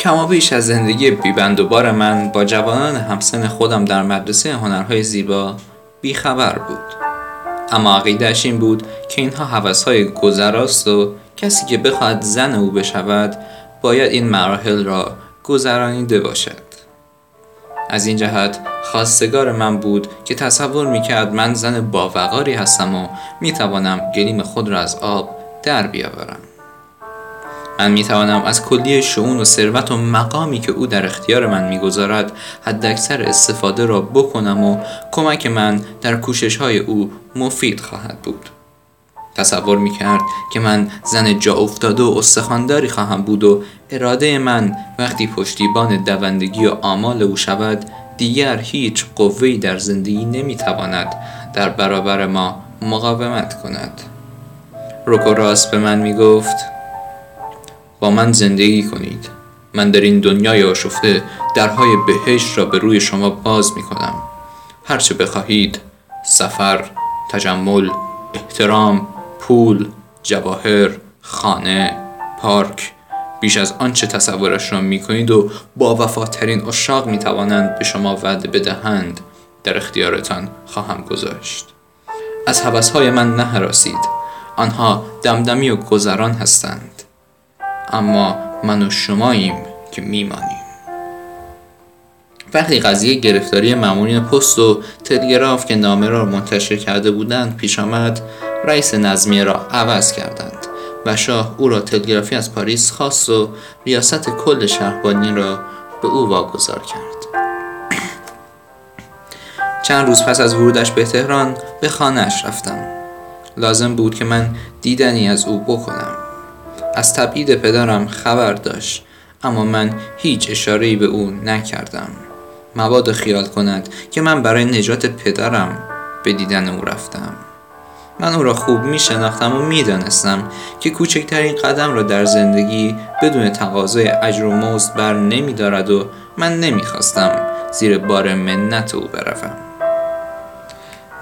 کما بیش از زندگی بیبند و بار من با جوانان همسن خودم در مدرسه هنرهای زیبا بیخبر بود. اما عقیدهش این بود که اینها حوثهای گذراست و کسی که بخواهد زن او بشود باید این مراحل را گذرانیده باشد. از این جهت خواستگار من بود که تصور می‌کرد من زن باوقاری هستم و می‌توانم گلیم خود را از آب در بیاورم. من می توانم از کلیه شعون و ثروت و مقامی که او در اختیار من می‌گذارد حداکثر استفاده را بکنم و کمک من در کوشش های او مفید خواهد بود. تصور می کرد که من زن جا افتاده و استخانداری خواهم بود و اراده من وقتی پشتیبان دوندگی و آمال او شود دیگر هیچ قوهی در زندگی نمی تواند در برابر ما مقاومت کند. روکو راست به من می گفت با من زندگی کنید. من در این دنیای آشفته درهای بهشت را به روی شما باز می کنم هرچه بخواهید سفر تجمل احترام پول جواهر خانه پارک بیش از آنچه تصورش را می کنید و با وفاترین اشاق می توانند به شما وعده بدهند در اختیارتان خواهم گذاشت. از حوثهای من نهراسید. آنها دمدمی و گذران هستند. اما من و شماییم که میمانیم. وقتی قضیه گرفتاری مامورین پست و تلگراف که نامه را منتشر کرده بودند پیش آمد رئیس نظمیه را عوض کردند و شاه او را تلگرافی از پاریس خواست و ریاست کل شهربانی را به او واگذار کرد. چند روز پس از ورودش به تهران به خانهاش رفتم. لازم بود که من دیدنی از او بکنم. از تبعید پدرم خبر داشت اما من هیچ اشارهی به او نکردم. مبادا خیال کند که من برای نجات پدرم به دیدن او رفتم. من او را خوب می شناختم و می دانستم که کوچکترین قدم را در زندگی بدون تقاضای اجر و مزد بر نمی دارد و من نمی خواستم زیر بار منت او بروم.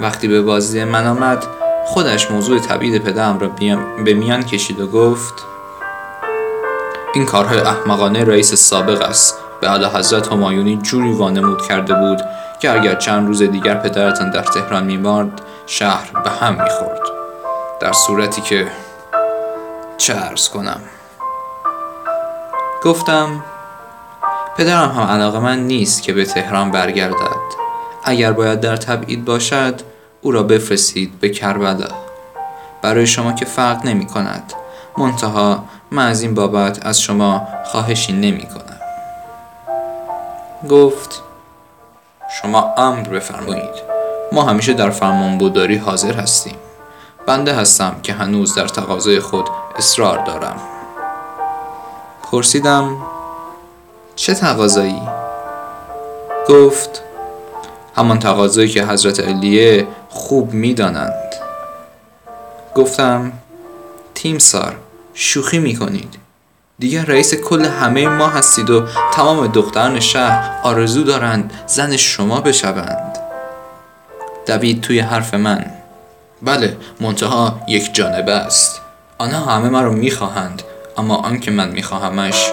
وقتی به بازی من آمد خودش موضوع تبعید پدرم را به میان کشید و گفت این کارهای احمقانه رئیس سابق است به علا حضرت همایونی جوری وانمود کرده بود که اگر چند روز دیگر پدرتان در تهران میمارد شهر به هم می‌خورد. در صورتی که چه ارز کنم. گفتم پدرم هم علاقه من نیست که به تهران برگردد. اگر باید در تبعید باشد او را بفرستید به کربلا. برای شما که فرق نمی کند منتها من از این بابت از شما خواهشی نمی کنم. گفت شما امر بفرمایید. ما همیشه در فرمانبوداری حاضر هستیم. بنده هستم که هنوز در تقاضای خود اصرار دارم. پرسیدم چه تقاضایی؟ گفت همان تقاضایی که حضرت علیه خوب می‌دانند. گفتم تیمسار شوخی می کنید دیگر رئیس کل همه ما هستید و تمام دختران شهر آرزو دارند زن شما بشوند. دوید توی حرف من. بله منتها یک جانبه است. آنها همه مرا می‌خواهند اما آنکه من میخواهمش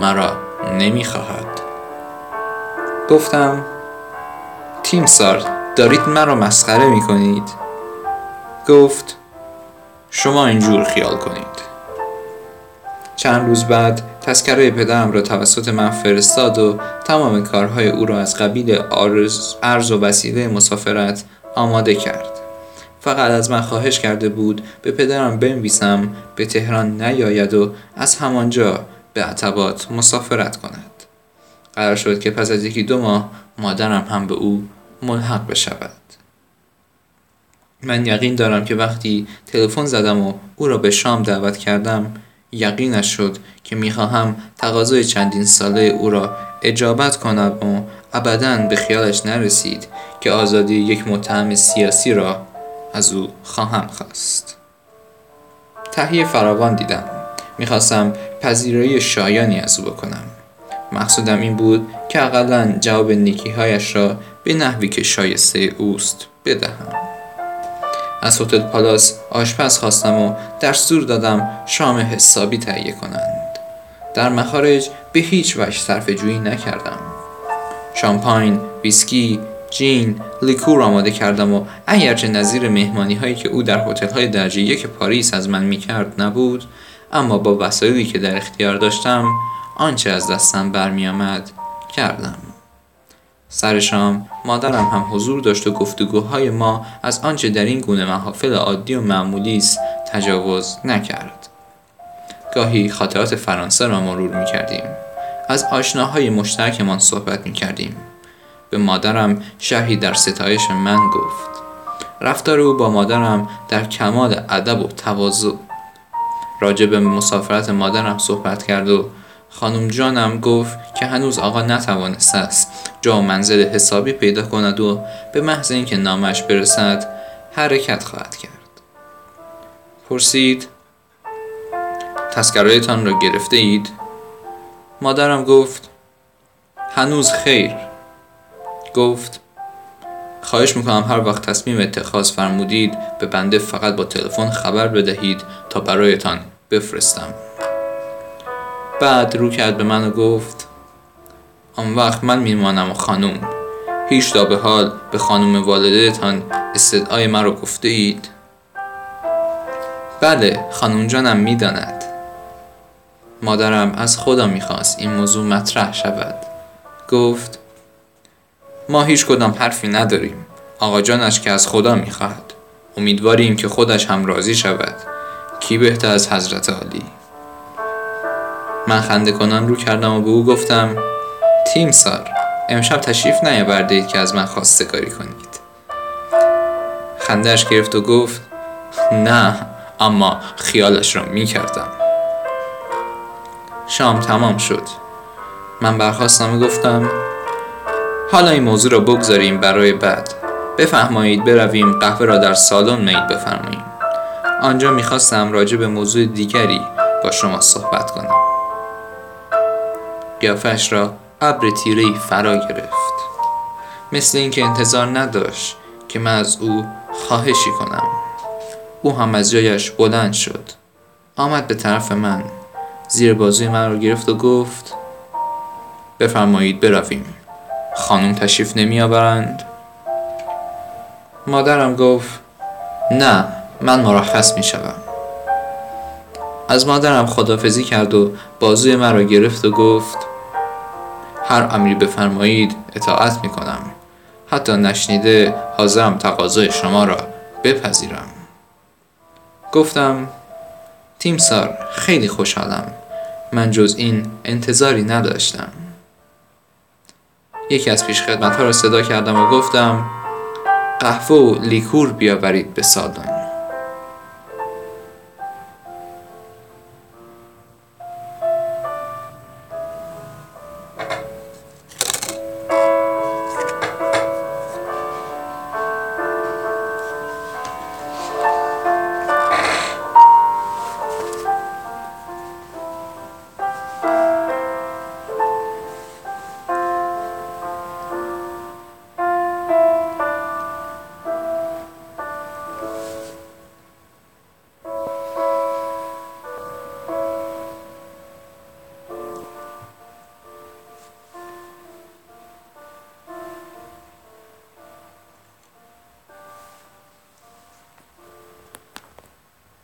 مرا نمی‌خواهد. گفتم تیمسار دارید مرا مسخره می‌کنید. گفت شما اینجور خیال کنید. چند روز بعد تذکره پدرم را توسط من فرستاد و تمام کارهای او را از قبیل ارز و وسیله مسافرت آماده کرد. فقط از من خواهش کرده بود به پدرم بنویسم به تهران نیاید و از همانجا به عتبات مسافرت کند. قرار شد که پس از یکی دو ماه مادرم هم به او ملحق بشود. من یقین دارم که وقتی تلفن زدم و او را به شام دعوت کردم یقینش شد که می‌خواهم تقاضای چندین ساله او را اجابت کنم و ابدا به خیالش نرسید که آزادی یک متهم سیاسی را از او خواهم خواست. تهیه فراوان دیدم. می‌خواستم پذیرایی شایانی از او بکنم. مقصودم این بود که اقلا جواب نیکیهایش را به نحوی که شایسته اوست بدهم. از هتل پالاس آشپز خواستم و دستور دادم شام حسابی تهیه کنند. در مخارج به هیچ وجه صرف جویی نکردم. شامپاین، ویسکی، جین، لیکور آماده کردم و اگرچه نظیر مهمانی هایی که او در هتل های درجه یک پاریس از من می‌کرد نبود اما با وسایلی که در اختیار داشتم آنچه از دستم برمیآمد کردم. سر شام مادرم هم حضور داشت و گفتگوهای ما از آنچه در این گونه محافل عادی و معمولی است تجاوز نکرد. گاهی خاطرات فرانسه را مرور می کردیم از آشناهای مشترکمان صحبت می کردیم به مادرم شهی در ستایش من گفت. رفتار او با مادرم در کمال ادب و تواضع. راجع به مسافرت مادرم صحبت کرد و خانم جانم گفت که هنوز آقا نتوانسته است. جا و منزل حسابی پیدا کند و به محض اینکه نامش برسد حرکت خواهد کرد. پرسید تسکرایتان را گرفته اید؟ مادرم گفت هنوز خیر. گفت خواهش می‌کنم هر وقت تصمیم اتخاذ فرمودید به بنده فقط با تلفن خبر بدهید تا برایتان بفرستم. بعد رو کرد به من و گفت آن وقت من میمانم و خانوم. هیچ دا به حال به خانوم والدهتان استدعای رو گفته اید؟ بله خانوم جانم می‌داند. مادرم از خدا می‌خواست این موضوع مطرح شود. گفت ما هیچ کدام حرفی نداریم. آقا جانش که از خدا می‌خواهد. امیدواریم که خودش هم راضی شود. کی بهتر از حضرت عالی؟ من خنده کنان رو کردم و به او گفتم تیم سار امشب تشریف نیاورده که از من خواستگاری کنید. خندهش گرفت و گفت نه اما خیالش را می کردم شام تمام شد. من برخواستم و گفتم حالا این موضوع را بگذاریم برای بعد. بفهمایید برویم قهوه را در سالن میل بفرماییم. آنجا می‌خواستم راجع به موضوع دیگری با شما صحبت کنم. قیافش را ابر تیرهای فرا گرفت. مثل اینکه انتظار نداشت که من از او خواهشی کنم. او هم از جایش بلند شد. آمد به طرف من. زیر بازوی من را گرفت و گفت بفرمایید برویم. خانم تشریف نمی آورند مادرم گفت نه من مرخص می شوم از مادرم خدافزی کرد و بازوی من را گرفت و گفت هر امری بفرمایید اطاعت می کنم حتی نشنیده حاضرم تقاضای شما را بپذیرم. گفتم تیمسار خیلی خوشحالم. من جز این انتظاری نداشتم. یکی از پیش خدمت ها را صدا کردم و گفتم قهوه و لیکور بیاورید به سالن.